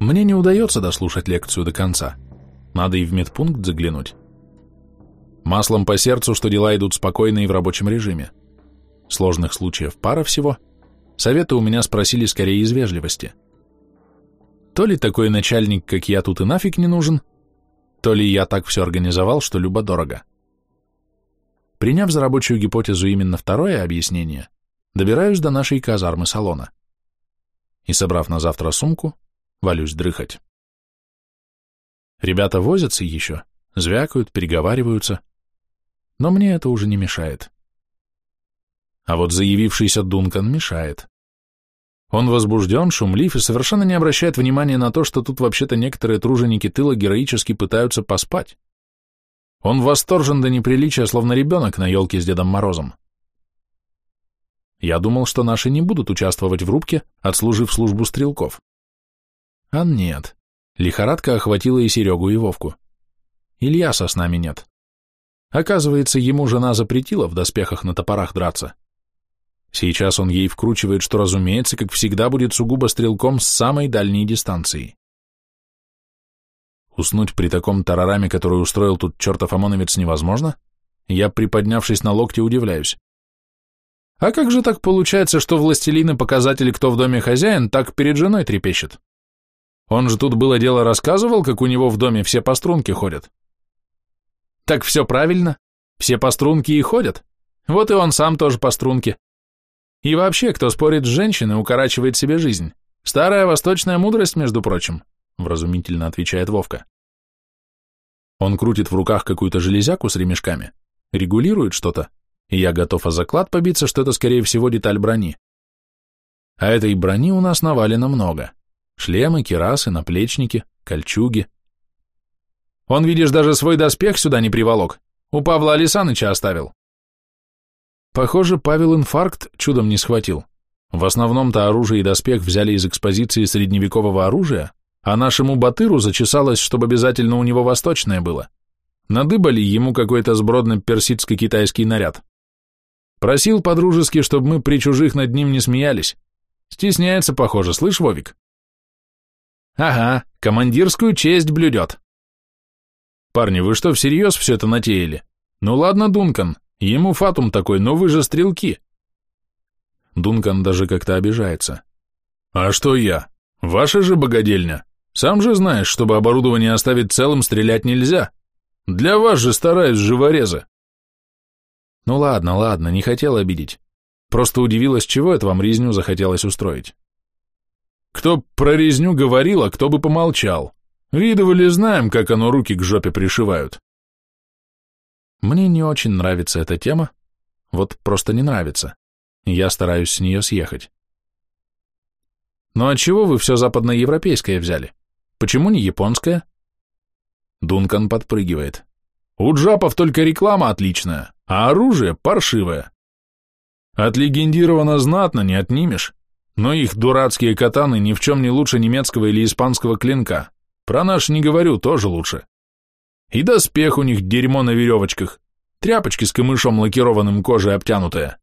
Мне не удается дослушать лекцию до конца. Надо и в медпункт заглянуть. Маслом по сердцу, что дела идут спокойно и в рабочем режиме. Сложных случаев пара всего. Советы у меня спросили скорее из вежливости. То ли такой начальник, как я, тут и нафиг не нужен, то ли я так все организовал, что любо-дорого. Приняв за рабочую гипотезу именно второе объяснение, добираюсь до нашей казармы салона. И, собрав на завтра сумку, валюсь дрыхать. Ребята возятся еще, звякают, переговариваются, но мне это уже не мешает. А вот заявившийся Дункан мешает. Он возбужден, шумлив и совершенно не обращает внимания на то, что тут вообще-то некоторые труженики тыла героически пытаются поспать. Он восторжен до неприличия, словно ребенок на елке с Дедом Морозом. Я думал, что наши не будут участвовать в рубке, отслужив службу стрелков. А нет. Лихорадка охватила и Серегу, и Вовку. Ильяса с нами нет. Оказывается, ему жена запретила в доспехах на топорах драться. Сейчас он ей вкручивает, что, разумеется, как всегда, будет сугубо стрелком с самой дальней дистанции. Уснуть при таком тарараме, который устроил тут чертов ОМОНовец, невозможно? Я, приподнявшись на локте, удивляюсь. А как же так получается, что властелины показатели, кто в доме хозяин, так перед женой трепещет? Он же тут было дело рассказывал, как у него в доме все по струнке ходят. Так все правильно, все по струнке и ходят. Вот и он сам тоже по струнке. И вообще, кто спорит с женщиной, укорачивает себе жизнь. Старая восточная мудрость, между прочим, вразумительно отвечает Вовка. Он крутит в руках какую-то железяку с ремешками, регулирует что-то, и я готов о заклад побиться, что это, скорее всего, деталь брони. А этой брони у нас навалено много. Шлемы, кирасы, наплечники, кольчуги. Он, видишь, даже свой доспех сюда не приволок. У Павла Алисаныча оставил. Похоже, Павел инфаркт чудом не схватил. В основном-то оружие и доспех взяли из экспозиции средневекового оружия, а нашему Батыру зачесалось, чтобы обязательно у него восточное было. Надыбали ему какой-то сбродно-персидско-китайский наряд. Просил по-дружески, чтобы мы при чужих над ним не смеялись. Стесняется, похоже, слышь, Вовик? Ага, командирскую честь блюдет. Парни, вы что, всерьез все это натеяли? Ну ладно, Дункан, ему фатум такой, но вы же стрелки. Дункан даже как-то обижается. А что я? Ваша же богадельня. Сам же знаешь, чтобы оборудование оставить целым, стрелять нельзя. Для вас же стараюсь, живорезы. Ну ладно, ладно, не хотел обидеть. Просто удивилась, чего это вам резню захотелось устроить. Кто про резню говорил, а кто бы помолчал. Видывали, знаем, как оно руки к жопе пришивают. Мне не очень нравится эта тема, вот просто не нравится. Я стараюсь с нее съехать. Ну а чего вы все западноевропейское взяли? Почему не японское? Дункан подпрыгивает. У джапов только реклама отличная а оружие паршивое. Отлегендировано знатно, не отнимешь, но их дурацкие катаны ни в чем не лучше немецкого или испанского клинка. Про наш не говорю, тоже лучше. И доспех у них дерьмо на веревочках, тряпочки с камышом лакированным кожей обтянутая.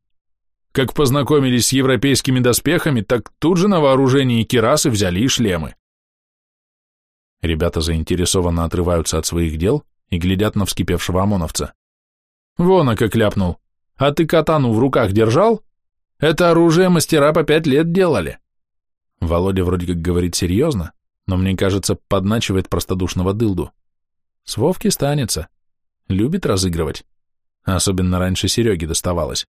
Как познакомились с европейскими доспехами, так тут же на вооружение кирасы взяли и шлемы. Ребята заинтересованно отрываются от своих дел и глядят на вскипевшего ОМОНовца. Вон, а как ляпнул. А ты катану в руках держал? Это оружие мастера по пять лет делали. Володя вроде как говорит серьезно, но мне кажется, подначивает простодушного дылду. С Вовки станется. Любит разыгрывать. Особенно раньше Сереге доставалось.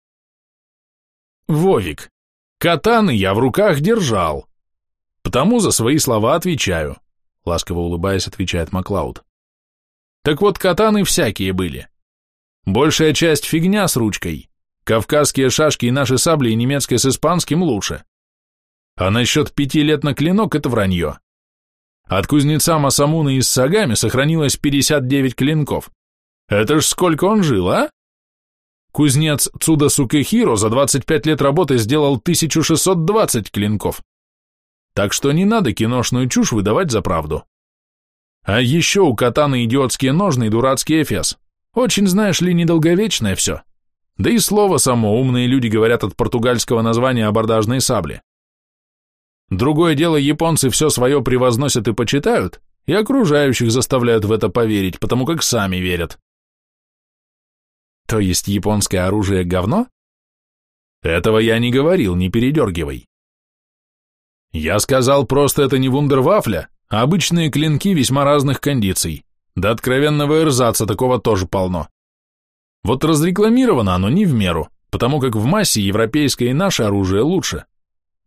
Вовик, катаны я в руках держал. Потому за свои слова отвечаю. Ласково улыбаясь, отвечает Маклауд. Так вот, катаны всякие были. Большая часть фигня с ручкой. Кавказские шашки и наши сабли и немецкие с испанским лучше. А насчет пяти лет на клинок – это вранье. От кузнеца Масамуна из Сагами сохранилось 59 клинков. Это ж сколько он жил, а? Кузнец Цуда Сукехиро за 25 лет работы сделал 1620 клинков. Так что не надо киношную чушь выдавать за правду. А еще у катаны идиотские ножны и дурацкий эфес. Очень, знаешь ли, недолговечное все. Да и слово само умные люди говорят от португальского названия абордажной сабли. Другое дело, японцы все свое превозносят и почитают, и окружающих заставляют в это поверить, потому как сами верят. То есть японское оружие говно? Этого я не говорил, не передергивай. Я сказал, просто это не вундервафля, а обычные клинки весьма разных кондиций. Да откровенного эрзаца такого тоже полно. Вот разрекламировано оно не в меру, потому как в массе европейское и наше оружие лучше.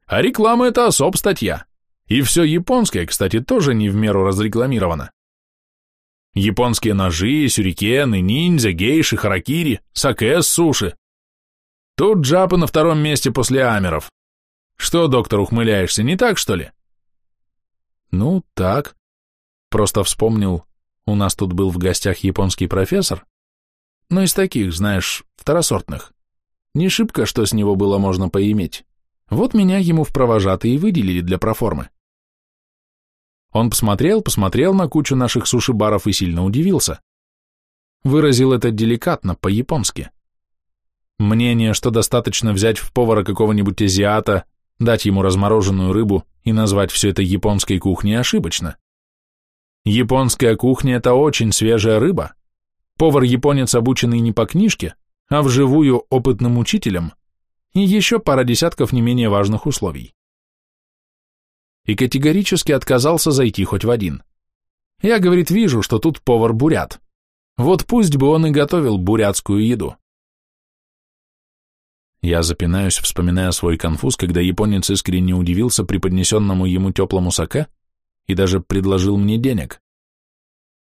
А реклама – это особ статья. И все японское, кстати, тоже не в меру разрекламировано. Японские ножи, сюрикены, ниндзя, гейши, харакири, саке с суши. Тут джапы на втором месте после амеров. Что, доктор, ухмыляешься, не так, что ли? Ну, так. Просто вспомнил, у нас тут был в гостях японский профессор, но из таких, знаешь, второсортных. Не шибко, что с него было можно поиметь. Вот меня ему в провожатые выделили для проформы. Он посмотрел, посмотрел на кучу наших суши-баров и сильно удивился. Выразил это деликатно, по-японски. Мнение, что достаточно взять в повара какого-нибудь азиата, дать ему размороженную рыбу и назвать все это японской кухней ошибочно. Японская кухня – это очень свежая рыба. Повар-японец, обученный не по книжке, а вживую опытным учителем, и еще пара десятков не менее важных условий и категорически отказался зайти хоть в один. Я, говорит, вижу, что тут повар-бурят. Вот пусть бы он и готовил бурятскую еду. Я запинаюсь, вспоминая свой конфуз, когда японец искренне удивился преподнесенному ему теплому саке и даже предложил мне денег.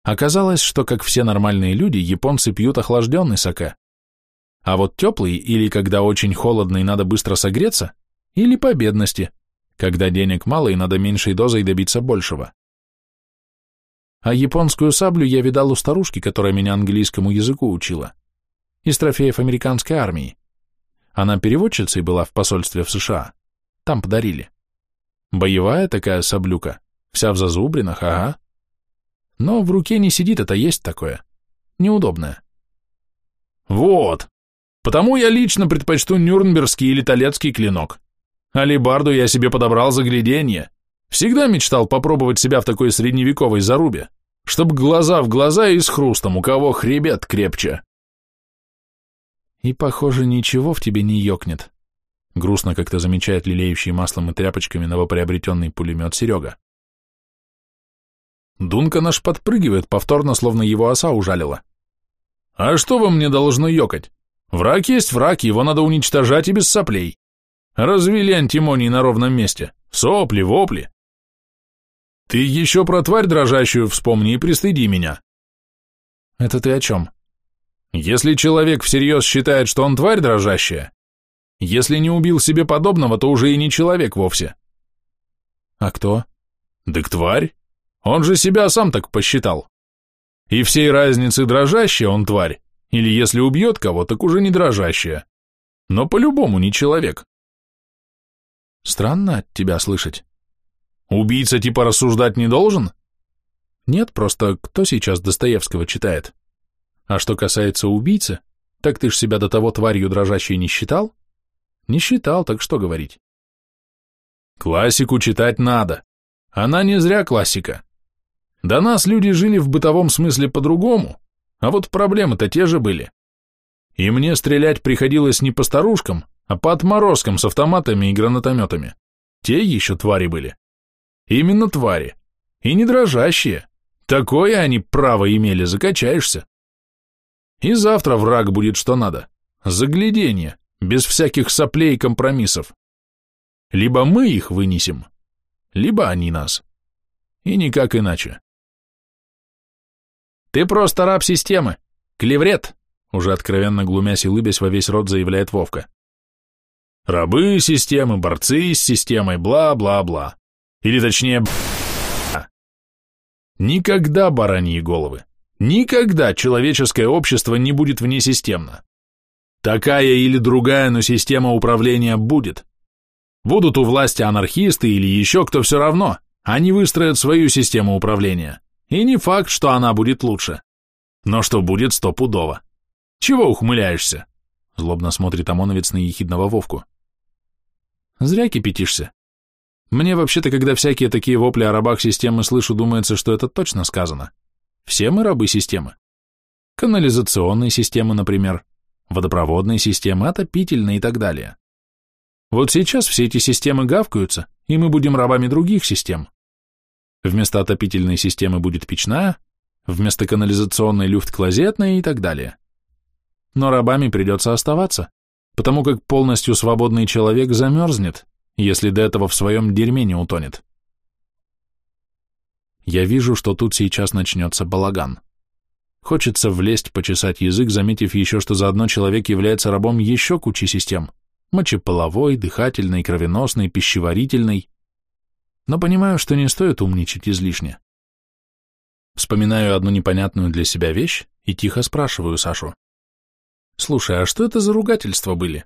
Оказалось, что, как все нормальные люди, японцы пьют охлажденный саке. А вот теплый, или когда очень холодно и надо быстро согреться, или по бедности, когда денег мало и надо меньшей дозой добиться большего. А японскую саблю я видал у старушки, которая меня английскому языку учила, из трофеев американской армии. Она переводчицей была в посольстве в США, там подарили. Боевая такая саблюка, вся в зазубринах, ага. Но в руке не сидит, это есть такое. Неудобное. Вот. Потому я лично предпочту нюрнбергский или толецкий клинок. Алибарду я себе подобрал загляденье. Всегда мечтал попробовать себя в такой средневековой зарубе, чтоб глаза в глаза и с хрустом, у кого хребет крепче. И, похоже, ничего в тебе не ёкнет. Грустно как-то замечает лелеющий маслом и тряпочками новоприобретенный пулемет Серега. Дунка наш подпрыгивает повторно, словно его оса ужалила. А что во мне должно ёкать? Враг есть враг, его надо уничтожать и без соплей. Развели антимоний на ровном месте. Сопли, вопли. Ты еще про тварь дрожащую вспомни и пристыди меня. Это ты о чем? Если человек всерьез считает, что он тварь дрожащая, если не убил себе подобного, то уже и не человек вовсе. А кто? Дык тварь. Он же себя сам так посчитал. И всей разницы дрожащая он тварь, или если убьет кого, так уже не дрожащая. Но по-любому не человек. Странно от тебя слышать. Убийца типа рассуждать не должен? Нет, просто кто сейчас Достоевского читает? А что касается убийцы, так ты ж себя до того тварью дрожащей не считал? Не считал, так что говорить? Классику читать надо. Она не зря классика. До нас люди жили в бытовом смысле по-другому, а вот проблемы-то те же были. И мне стрелять приходилось не по старушкам, а по отморозкам с автоматами и гранатометами. Те еще твари были. Именно твари. И не дрожащие. Такое они право имели, закачаешься. И завтра враг будет что надо. Загляденье, без всяких соплей и компромиссов. Либо мы их вынесем, либо они нас. И никак иначе. Ты просто раб системы. Клеврет, уже откровенно глумясь и лыбясь во весь рот заявляет Вовка. Рабы системы, борцы с системой, бла-бла-бла. Или точнее. Никогда бараньи головы. Никогда человеческое общество не будет внесистемно. Такая или другая, но система управления будет. Будут у власти анархисты или еще кто все равно, они выстроят свою систему управления. И не факт, что она будет лучше. Но что будет стопудово. Чего ухмыляешься? Злобно смотрит ОМОНовец на ехидного Вовку. Зря кипятишься. Мне вообще-то, когда всякие такие вопли о рабах системы слышу, думается, что это точно сказано. Все мы рабы системы. Канализационные системы, например, водопроводные системы, отопительные и так далее. Вот сейчас все эти системы гавкаются, и мы будем рабами других систем. Вместо отопительной системы будет печная, вместо канализационной люфт-клозетная и так далее. Но рабами придется оставаться, потому как полностью свободный человек замерзнет, если до этого в своем дерьме не утонет. Я вижу, что тут сейчас начнется балаган. Хочется влезть, почесать язык, заметив еще, что заодно человек является рабом еще кучи систем. Мочеполовой, дыхательной, кровеносной, пищеварительной. Но понимаю, что не стоит умничать излишне. Вспоминаю одну непонятную для себя вещь и тихо спрашиваю Сашу. «Слушай, а что это за ругательства были?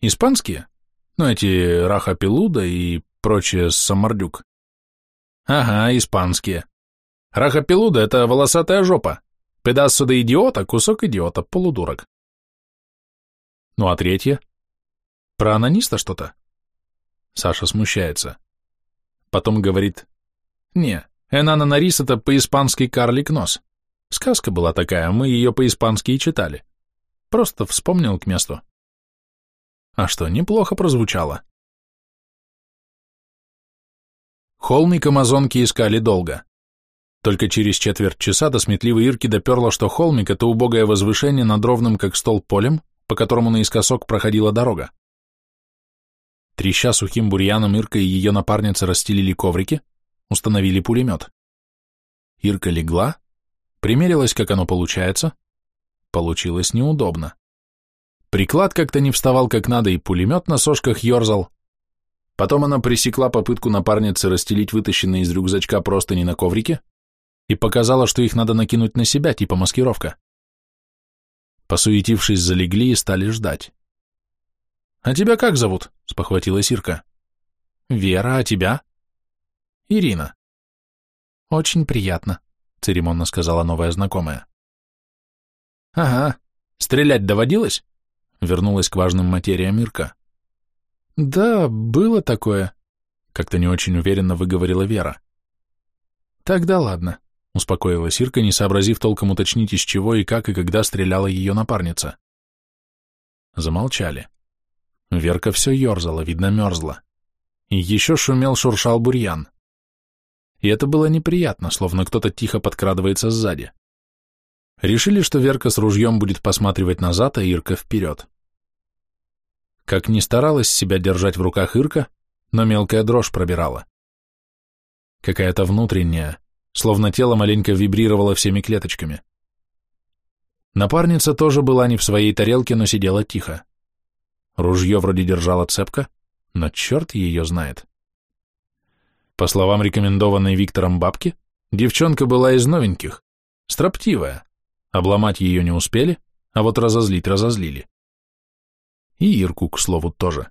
Испанские? Ну, эти Раха-Пелуда и прочее Самардюк». «Ага, испанские. Раха-Пелуда — это волосатая жопа, Педасо да идиота, кусок идиота, полудурок. Ну а третье? Про анониста что-то? Саша смущается. Потом говорит, не, Энана Нарис это по-испански карлик нос. Сказка была такая, мы ее по-испански и читали. Просто вспомнил к месту. А что, неплохо прозвучало. Холмик амазонки искали долго. Только через четверть часа до сметливой Ирки доперло, что холмик — это убогое возвышение над ровным, как стол, полем, по которому наискосок проходила дорога. Треща сухим бурьяном Ирка и ее напарница расстелили коврики, установили пулемет. Ирка легла, примерилась, как оно получается. Получилось неудобно. Приклад как-то не вставал как надо, и пулемет на сошках ерзал. Потом она пресекла попытку напарницы расстелить вытащенные из рюкзачка простыни на коврике, и показала, что их надо накинуть на себя, типа маскировка. Посуетившись, залегли и стали ждать. «А тебя как зовут?» — спохватила Сирка. «Вера, а тебя?» «Ирина». «Очень приятно», — церемонно сказала новая знакомая. «Ага, стрелять доводилось?» — вернулась к важным материям Ирка. «Да, было такое», — как-то не очень уверенно выговорила Вера. «Тогда ладно. — успокоила Сирка, не сообразив толком уточнить, из чего и как и когда стреляла ее напарница. Замолчали. Верка все ерзала, видно, мерзла. И еще шумел-шуршал бурьян. И это было неприятно, словно кто-то тихо подкрадывается сзади. Решили, что Верка с ружьем будет посматривать назад, а Ирка вперед. Как ни старалась себя держать в руках Ирка, но мелкая дрожь пробирала. Какая-то внутренняя, словно тело маленько вибрировало всеми клеточками. Напарница тоже была не в своей тарелке, но сидела тихо. Ружье вроде держала цепко, но черт ее знает. По словам рекомендованной Виктором бабки, девчонка была из новеньких, строптивая, обломать ее не успели, а вот разозлить разозлили. И Ирку, к слову, тоже.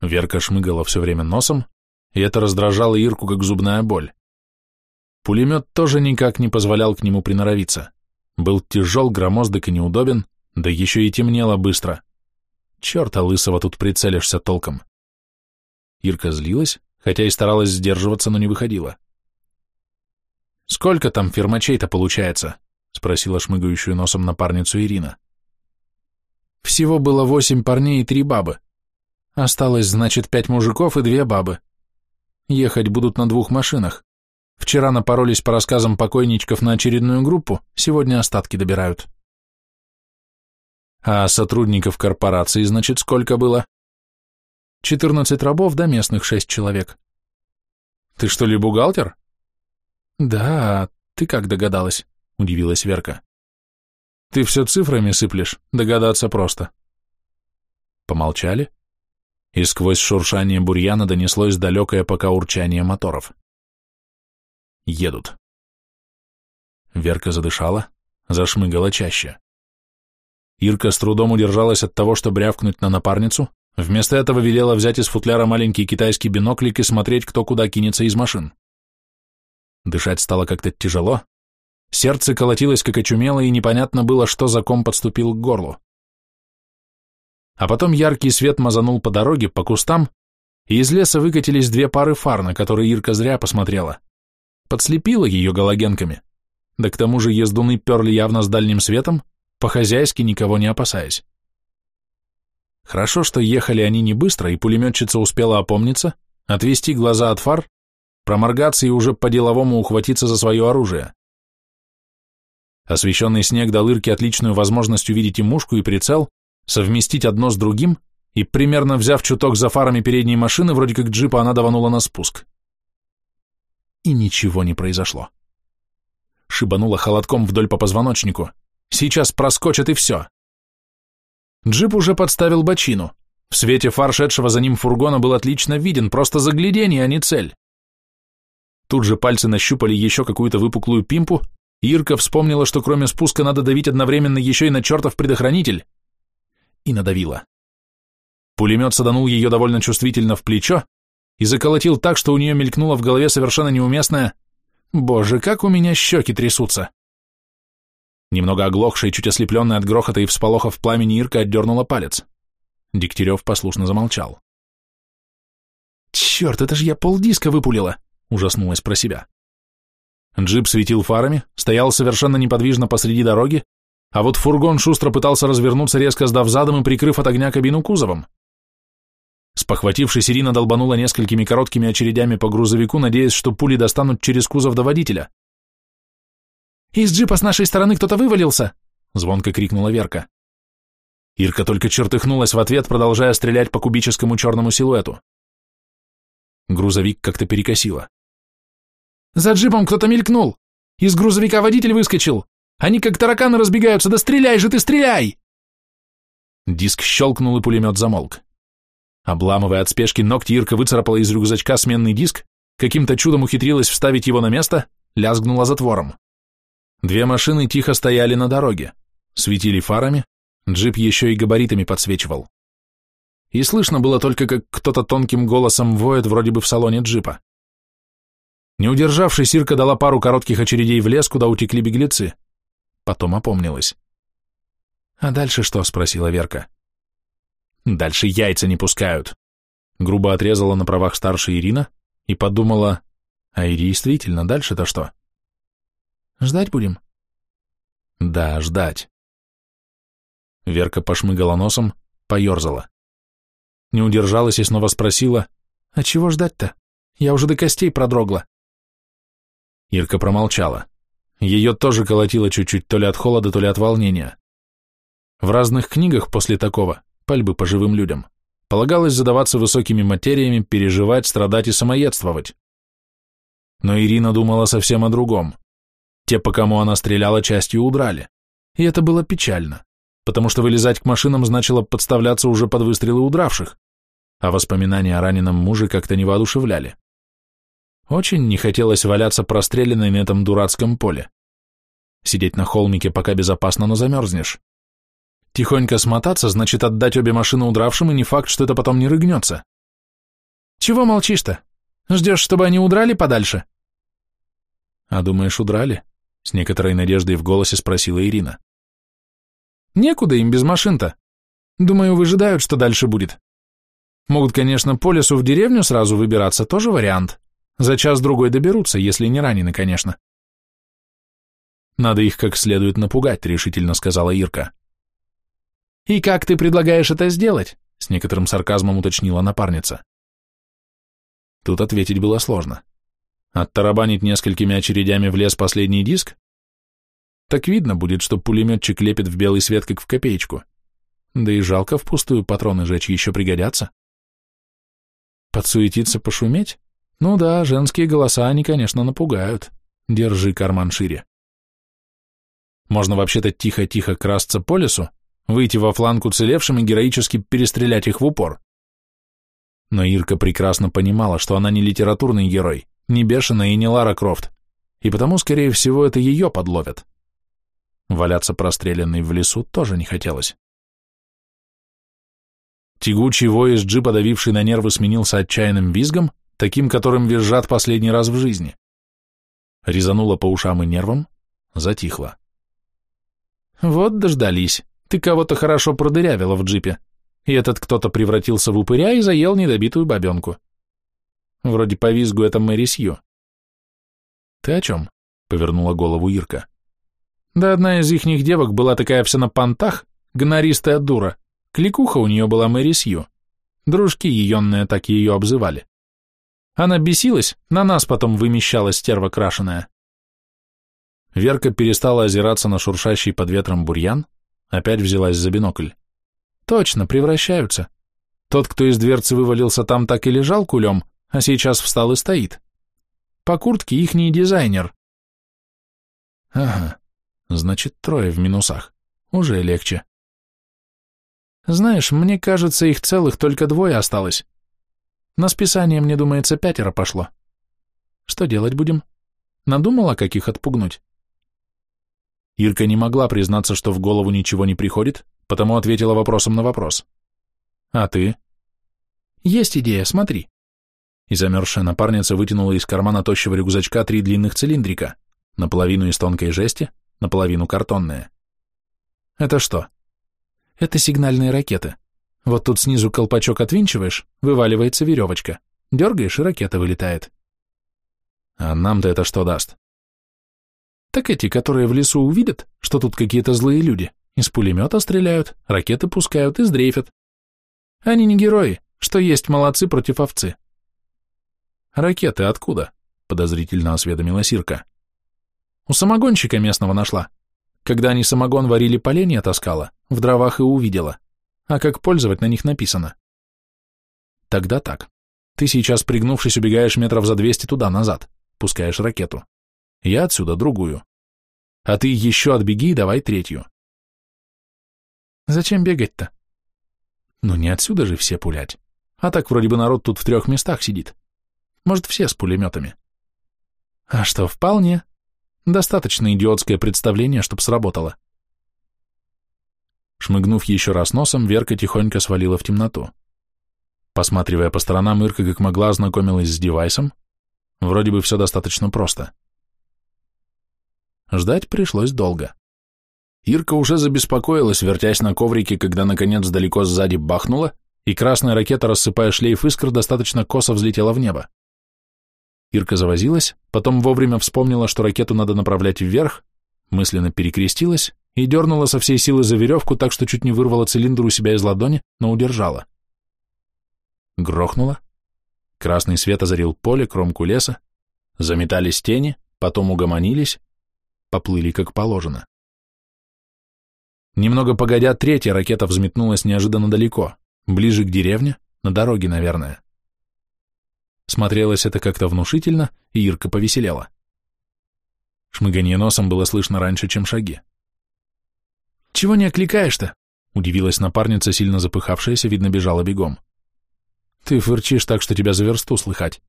Верка шмыгала все время носом, и это раздражало Ирку, как зубная боль. Пулемет тоже никак не позволял к нему приноровиться. Был тяжел, громоздок и неудобен, да еще и темнело быстро. Черта лысого тут прицелишься толком. Ирка злилась, хотя и старалась сдерживаться, но не выходила. «Сколько там фермачей-то получается?» — спросила шмыгающую носом напарницу Ирина. «Всего было восемь парней и три бабы. Осталось, значит, пять мужиков и две бабы. Ехать будут на двух машинах. Вчера напоролись по рассказам покойничков на очередную группу, сегодня остатки добирают. А сотрудников корпорации, значит, сколько было? Четырнадцать рабов, да местных шесть человек. Ты что ли бухгалтер? Да, ты как догадалась? Удивилась Верка. Ты все цифрами сыплешь, догадаться просто. Помолчали, и сквозь шуршание бурьяна донеслось далекое пока урчание моторов. Едут. Верка задышала, зашмыгала чаще. Ирка с трудом удержалась от того, чтобы рявкнуть на напарницу, вместо этого велела взять из футляра маленький китайский биноклик и смотреть, кто куда кинется из машин. Дышать стало как-то тяжело, сердце колотилось как очумело, и непонятно было, что за ком подступил к горлу. А потом яркий свет мазанул по дороге, по кустам, и из леса выкатились две пары фар, на которые Ирка зря посмотрела. Подслепила ее галогенками. Да к тому же ездуны перли явно с дальним светом, по-хозяйски никого не опасаясь. Хорошо, что ехали они не быстро, и пулеметчица успела опомниться, отвести глаза от фар, проморгаться и уже по-деловому ухватиться за свое оружие. Освещенный снег дал Ирке отличную возможность увидеть и мушку, и прицел, совместить одно с другим, и, примерно взяв чуток за фарами передней машины, вроде как джипа, она даванула на спуск. И ничего не произошло. Шибанула холодком вдоль по позвоночнику. Сейчас проскочит и все. Джип уже подставил бочину. В свете фар шедшего за ним фургона был отлично виден, просто заглядение, а не цель. Тут же пальцы нащупали еще какую-то выпуклую пимпу, Ирка вспомнила, что кроме спуска надо давить одновременно еще и на чертов предохранитель. И надавила. Пулемет саданул ее довольно чувствительно в плечо и заколотил так, что у нее мелькнуло в голове совершенно неуместное «Боже, как у меня щеки трясутся!» Немного оглохшая, чуть ослепленная от грохота и всполохов пламени Ирка отдернула палец. Дегтярев послушно замолчал. «Черт, это же я полдиска выпулила!» — ужаснулась про себя. Джип светил фарами, стоял совершенно неподвижно посреди дороги, а вот фургон шустро пытался развернуться, резко сдав задом и прикрыв от огня кабину кузовом. Спохватившись, Ирина долбанула несколькими короткими очередями по грузовику, надеясь, что пули достанут через кузов до водителя. «Из джипа с нашей стороны кто-то вывалился!» — звонко крикнула Верка. Ирка только чертыхнулась в ответ, продолжая стрелять по кубическому черному силуэту. Грузовик как-то перекосило. За джипом кто-то мелькнул. Из грузовика водитель выскочил. Они как тараканы разбегаются. Да стреляй же ты, стреляй!» Диск щелкнул, и пулемет замолк. Обламывая от спешки, ногти Ирка выцарапала из рюкзачка сменный диск, каким-то чудом ухитрилась вставить его на место, лязгнула затвором. Две машины тихо стояли на дороге, светили фарами, джип еще и габаритами подсвечивал. И слышно было только, как кто-то тонким голосом воет вроде бы в салоне джипа. Не удержавшись, Ирка дала пару коротких очередей в лес, куда утекли беглецы. Потом опомнилась. «А дальше что?» — спросила Верка. «Дальше яйца не пускают». Грубо отрезала на правах старшая Ирина и подумала, а и действительно, дальше-то что? «Ждать будем?» «Да, ждать». Верка пошмыгала носом, поерзала. Не удержалась и снова спросила, «А чего ждать-то? Я уже до костей продрогла». Ирка промолчала. Ее тоже колотило чуть-чуть то ли от холода, то ли от волнения. В разных книгах после такого, пальбы по живым людям, полагалось задаваться высокими материями, переживать, страдать и самоедствовать. Но Ирина думала совсем о другом. Те, по кому она стреляла, частью удрали. И это было печально, потому что вылезать к машинам значило подставляться уже под выстрелы удравших, а воспоминания о раненом муже как-то не воодушевляли. Очень не хотелось валяться простреленной на этом дурацком поле. Сидеть на холмике пока безопасно, но замерзнешь. Тихонько смотаться значит отдать обе машины удравшим, и не факт, что это потом не рыгнется. Чего молчишь-то? Ждешь, чтобы они удрали подальше? А думаешь, удрали? С некоторой надеждой в голосе спросила Ирина. Некуда им без машин-то. Думаю, выжидают, что дальше будет. Могут, конечно, по лесу в деревню сразу выбираться, тоже вариант. За час-другой доберутся, если не ранены, конечно. Надо их как следует напугать, решительно сказала Ирка. И как ты предлагаешь это сделать? С некоторым сарказмом уточнила напарница. Тут ответить было сложно. Оттарабанить несколькими очередями в лес последний диск? Так видно будет, что пулеметчик лепит в белый свет, как в копеечку. Да и жалко впустую патроны жечь еще пригодятся. Подсуетиться, пошуметь? Ну да, женские голоса они, конечно, напугают. Держи карман шире. Можно вообще-то тихо-тихо красться по лесу, выйти во фланг уцелевшим и героически перестрелять их в упор. Но Ирка прекрасно понимала, что она не литературный герой, не бешеная и не Лара Крофт, и потому, скорее всего, это ее подловят. Валяться простреленной в лесу тоже не хотелось. Тягучий вой из джипа, давивший на нервы, сменился отчаянным визгом, таким, которым визжат последний раз в жизни. Резанула по ушам и нервам, затихла. «Вот дождались. Ты кого-то хорошо продырявила в джипе», и этот кто-то превратился в упыря и заел недобитую бабенку. Вроде по визгу это Мэри Сью. «Ты о чем?» — повернула голову Ирка. «Да одна из ихних девок была такая вся на понтах, гонористая дура. Кликуха у нее была Мэри Сью. Дружки еенные так ее обзывали. Она бесилась, на нас потом вымещала стерва крашеная». Верка перестала озираться на шуршащий под ветром бурьян, опять взялась за бинокль. «Точно, превращаются. Тот, кто из дверцы вывалился там, так и лежал кулем, а сейчас встал и стоит. По куртке ихний дизайнер. Ага, значит, трое в минусах. Уже легче. Знаешь, мне кажется, их целых только двое осталось. На списание, мне думается, пятеро пошло. Что делать будем? Надумала, как их отпугнуть? Ирка не могла признаться, что в голову ничего не приходит, потому ответила вопросом на вопрос. А ты? Есть идея, смотри и замерзшая напарница вытянула из кармана тощего рюкзачка три длинных цилиндрика, наполовину из тонкой жести, наполовину картонные. Это что? Это сигнальные ракеты. Вот тут снизу колпачок отвинчиваешь, вываливается веревочка. Дергаешь, и ракета вылетает. А нам-то это что даст? Так эти, которые в лесу увидят, что тут какие-то злые люди, из пулемета стреляют, ракеты пускают и сдрейфят. Они не герои, что есть молодцы против овцы. «Ракеты откуда?» — подозрительно осведомила Сирка. «У самогонщика местного нашла. Когда они самогон варили, поленья таскала, в дровах и увидела. А как пользовать на них написано». «Тогда так. Ты сейчас, пригнувшись, убегаешь метров за двести туда-назад, пускаешь ракету. Я отсюда другую. А ты еще отбеги и давай третью». «Зачем бегать-то?» «Ну не отсюда же все пулять. А так вроде бы народ тут в трех местах сидит. Может, все с пулеметами. А что, вполне. Достаточно идиотское представление, чтобы сработало. Шмыгнув еще раз носом, Верка тихонько свалила в темноту. Посматривая по сторонам, Ирка как могла ознакомилась с девайсом. Вроде бы все достаточно просто. Ждать пришлось долго. Ирка уже забеспокоилась, вертясь на коврике, когда наконец далеко сзади бахнула, и красная ракета, рассыпая шлейф искр, достаточно косо взлетела в небо. Ирка завозилась, потом вовремя вспомнила, что ракету надо направлять вверх, мысленно перекрестилась и дернула со всей силы за веревку, так что чуть не вырвала цилиндр у себя из ладони, но удержала. Грохнула. Красный свет озарил поле, кромку леса. Заметались тени, потом угомонились, поплыли как положено. Немного погодя, третья ракета взметнулась неожиданно далеко, ближе к деревне, на дороге, наверное. Смотрелось это как-то внушительно, и Ирка повеселела. Шмыганье носом было слышно раньше, чем шаги. «Чего не окликаешь-то?» — удивилась напарница, сильно запыхавшаяся, видно, бежала бегом. «Ты фырчишь так, что тебя за версту слыхать.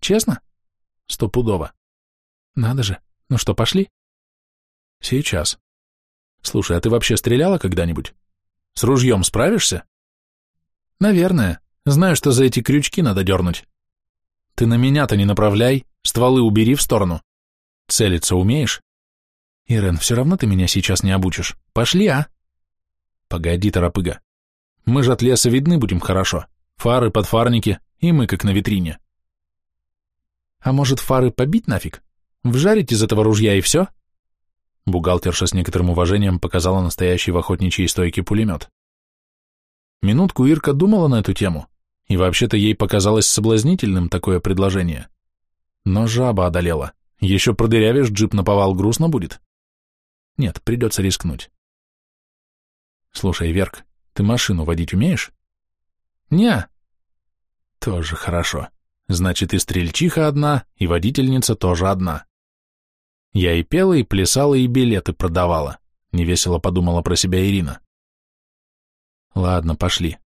Честно?» «Стопудово». «Надо же. Ну что, пошли?» «Сейчас. Слушай, а ты вообще стреляла когда-нибудь? С ружьем справишься?» «Наверное. Знаю, что за эти крючки надо дернуть. Ты на меня-то не направляй, стволы убери в сторону. Целиться умеешь? Ирен, все равно ты меня сейчас не обучишь. Пошли, а? Погоди, торопыга. Мы же от леса видны будем хорошо. Фары, подфарники, и мы как на витрине. А может, фары побить нафиг? Вжарить из этого ружья и все? Бухгалтерша с некоторым уважением показала настоящий в охотничьей стойке пулемет. Минутку Ирка думала на эту тему, и вообще-то ей показалось соблазнительным такое предложение. Но жаба одолела. Еще продырявишь, джип наповал грустно будет. Нет, придется рискнуть. Слушай, Верк, ты машину водить умеешь? Не. Тоже хорошо. Значит, и стрельчиха одна, и водительница тоже одна. Я и пела, и плясала, и билеты продавала. Невесело подумала про себя Ирина. Ладно, пошли.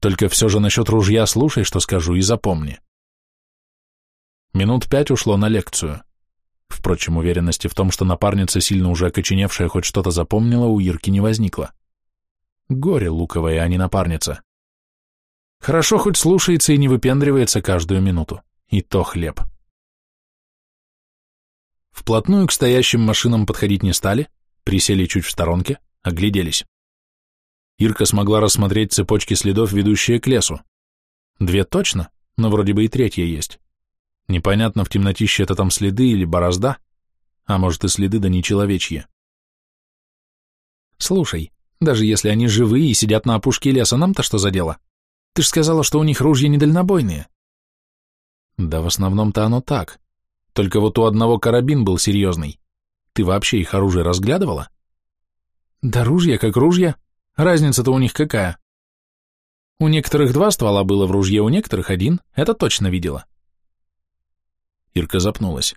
Только все же насчет ружья слушай, что скажу, и запомни. Минут пять ушло на лекцию. Впрочем, уверенности в том, что напарница, сильно уже окоченевшая, хоть что-то запомнила, у Ирки не возникло. Горе луковое, а не напарница. Хорошо хоть слушается и не выпендривается каждую минуту. И то хлеб. Вплотную к стоящим машинам подходить не стали, присели чуть в сторонке, огляделись. Ирка смогла рассмотреть цепочки следов, ведущие к лесу. Две точно, но вроде бы и третья есть. Непонятно, в темнотище это там следы или борозда, а может и следы да не человечьи. Слушай, даже если они живые и сидят на опушке леса, нам-то что за дело? Ты ж сказала, что у них ружья недальнобойные. Да в основном-то оно так. Только вот у одного карабин был серьезный. Ты вообще их оружие разглядывала? Да ружья как ружья. Разница-то у них какая? У некоторых два ствола было в ружье, у некоторых один. Это точно видела. Ирка запнулась.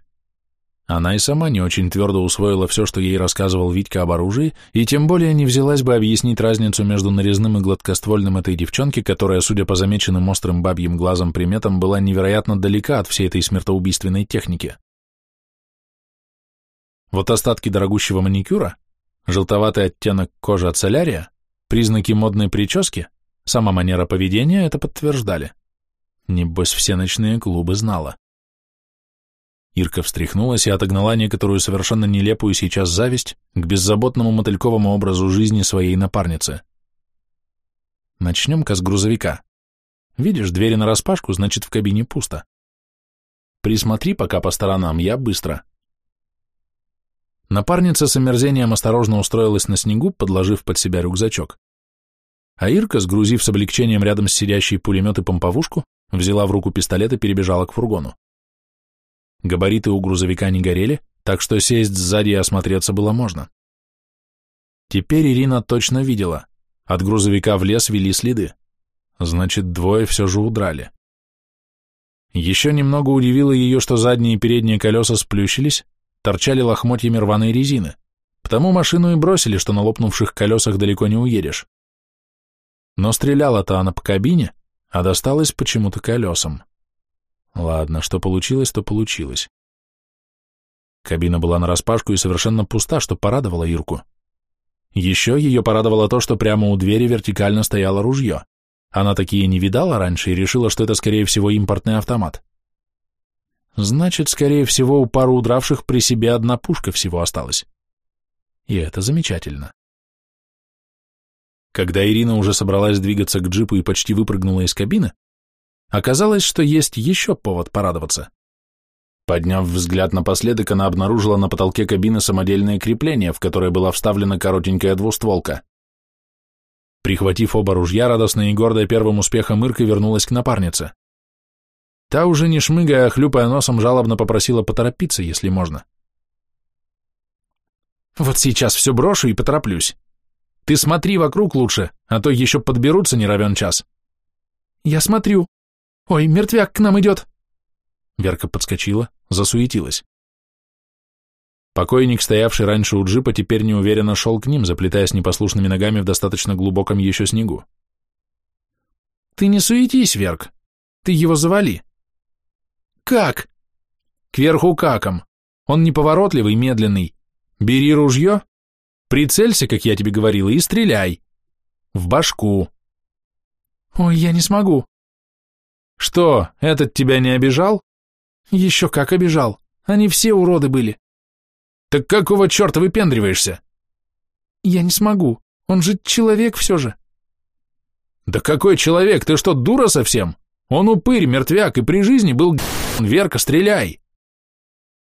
Она и сама не очень твердо усвоила все, что ей рассказывал Витька об оружии, и тем более не взялась бы объяснить разницу между нарезным и гладкоствольным этой девчонки, которая, судя по замеченным острым бабьим глазом приметам, была невероятно далека от всей этой смертоубийственной техники. Вот остатки дорогущего маникюра, желтоватый оттенок кожи от солярия, признаки модной прически, сама манера поведения это подтверждали. Небось, все ночные клубы знала. Ирка встряхнулась и отогнала некоторую совершенно нелепую сейчас зависть к беззаботному мотыльковому образу жизни своей напарницы. Начнем-ка с грузовика. Видишь, двери нараспашку, значит, в кабине пусто. Присмотри пока по сторонам, я быстро. Напарница с омерзением осторожно устроилась на снегу, подложив под себя рюкзачок. А Ирка, сгрузив с облегчением рядом с сидящей пулемет и помповушку, взяла в руку пистолет и перебежала к фургону. Габариты у грузовика не горели, так что сесть сзади и осмотреться было можно. Теперь Ирина точно видела. От грузовика в лес вели следы. Значит, двое все же удрали. Еще немного удивило ее, что задние и передние колеса сплющились, торчали лохмотьями рваной резины. Потому машину и бросили, что на лопнувших колесах далеко не уедешь. Но стреляла-то она по кабине, а досталась почему-то колесам. Ладно, что получилось, то получилось. Кабина была нараспашку и совершенно пуста, что порадовало Ирку. Еще ее порадовало то, что прямо у двери вертикально стояло ружье. Она такие не видала раньше и решила, что это, скорее всего, импортный автомат. Значит, скорее всего, у пары удравших при себе одна пушка всего осталась. И это замечательно. Когда Ирина уже собралась двигаться к джипу и почти выпрыгнула из кабины, Оказалось, что есть еще повод порадоваться. Подняв взгляд напоследок, она обнаружила на потолке кабины самодельное крепление, в которое была вставлена коротенькая двустволка. Прихватив оба ружья, радостная и гордая первым успехом Ирка вернулась к напарнице. Та уже не шмыгая, а хлюпая носом, жалобно попросила поторопиться, если можно. «Вот сейчас все брошу и потороплюсь. Ты смотри вокруг лучше, а то еще подберутся не равен час». «Я смотрю», «Ой, мертвяк к нам идет!» Верка подскочила, засуетилась. Покойник, стоявший раньше у джипа, теперь неуверенно шел к ним, заплетаясь непослушными ногами в достаточно глубоком еще снегу. «Ты не суетись, Верк. Ты его завали». «Как?» «Кверху каком. Он неповоротливый, медленный. Бери ружье, прицелься, как я тебе говорила, и стреляй. В башку». «Ой, я не смогу», что, этот тебя не обижал? Еще как обижал. Они все уроды были. Так какого черта выпендриваешься? Я не смогу. Он же человек все же. Да какой человек? Ты что, дура совсем? Он упырь, мертвяк, и при жизни был Верка, стреляй.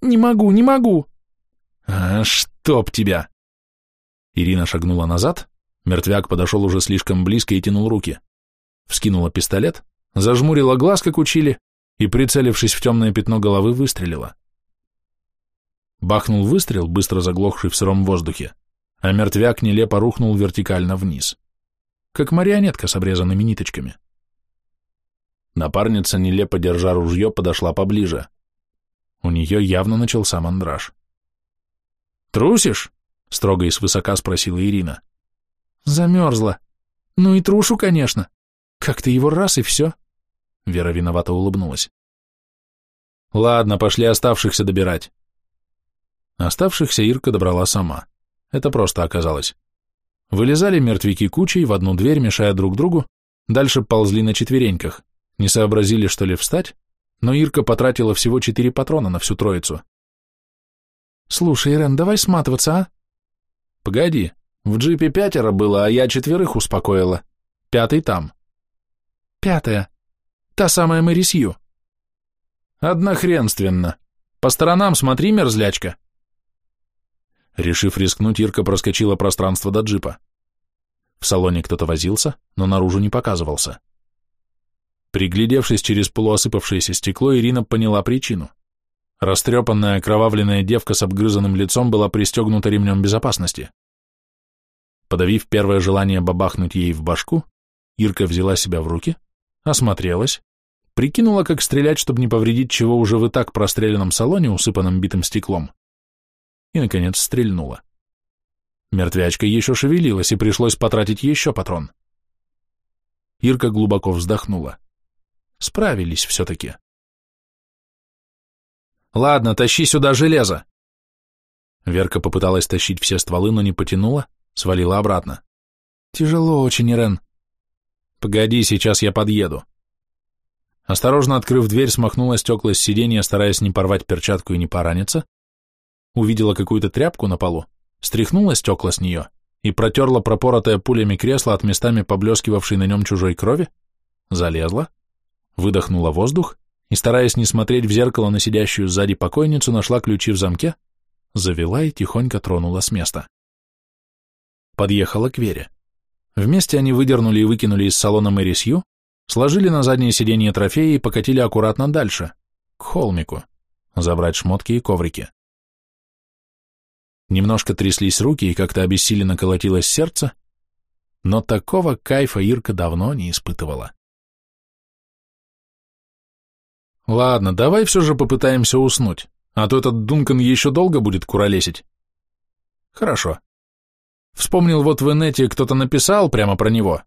Не могу, не могу. А, чтоб тебя. Ирина шагнула назад, мертвяк подошел уже слишком близко и тянул руки. Вскинула пистолет, зажмурила глаз, как учили, и, прицелившись в темное пятно головы, выстрелила. Бахнул выстрел, быстро заглохший в сыром воздухе, а мертвяк нелепо рухнул вертикально вниз, как марионетка с обрезанными ниточками. Напарница, нелепо держа ружье, подошла поближе. У нее явно начался мандраж. «Трусишь?» — строго и свысока спросила Ирина. «Замерзла. Ну и трушу, конечно. Как ты его раз и все?» Вера виновато улыбнулась. Ладно, пошли оставшихся добирать. Оставшихся Ирка добрала сама. Это просто оказалось. Вылезали мертвяки кучей в одну дверь, мешая друг другу, дальше ползли на четвереньках, не сообразили, что ли, встать, но Ирка потратила всего четыре патрона на всю троицу. «Слушай, Ирен, давай сматываться, а?» «Погоди, В джипе пятеро было, а я четверых успокоила. Пятый там. Пятая. Та самая Мэри Сью. Однохренственно. По сторонам смотри, мерзлячка. Решив рискнуть, Ирка проскочила пространство до джипа. В салоне кто-то возился, но наружу не показывался. Приглядевшись через полуосыпавшееся стекло, Ирина поняла причину. Растрепанная окровавленная девка с обгрызанным лицом была пристегнута ремнем безопасности. Подавив первое желание бабахнуть ей в башку, Ирка взяла себя в руки, осмотрелась, прикинула, как стрелять, чтобы не повредить чего уже в и так простреленном салоне, усыпанном битым стеклом, и, наконец, стрельнула. Мертвячка еще шевелилась, и пришлось потратить еще патрон. Ирка глубоко вздохнула. Справились все-таки. «Ладно, тащи сюда железо!» Верка попыталась тащить все стволы, но не потянула, свалила обратно. «Тяжело очень, Ирен». «Погоди, сейчас я подъеду». Осторожно открыв дверь, смахнула стекла с сиденья, стараясь не порвать перчатку и не пораниться. Увидела какую-то тряпку на полу, стряхнула стекла с нее и протерла пропоротое пулями кресло от местами поблескивавшей на нем чужой крови, залезла, выдохнула воздух и, стараясь не смотреть в зеркало на сидящую сзади покойницу, нашла ключи в замке, завела и тихонько тронула с места. Подъехала к Вере. Вместе они выдернули и выкинули из салона Мэри Сью, сложили на заднее сиденье трофеи и покатили аккуратно дальше, к холмику, забрать шмотки и коврики. Немножко тряслись руки и как-то обессиленно колотилось сердце, но такого кайфа Ирка давно не испытывала. Ладно, давай все же попытаемся уснуть, а то этот Дункан еще долго будет куролесить. Хорошо. Вспомнил вот в инете кто-то написал прямо про него.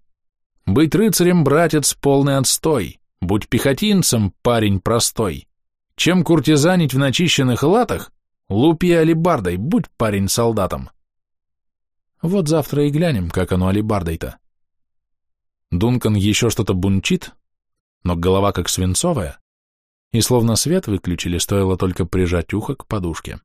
Быть рыцарем, братец, полный отстой, будь пехотинцем, парень простой. Чем куртизанить в начищенных латах, Лупи алибардой, будь парень солдатом. Вот завтра и глянем, как оно алибардой-то. Дункан еще что-то бунчит, но голова как свинцовая, и словно свет выключили, стоило только прижать ухо к подушке.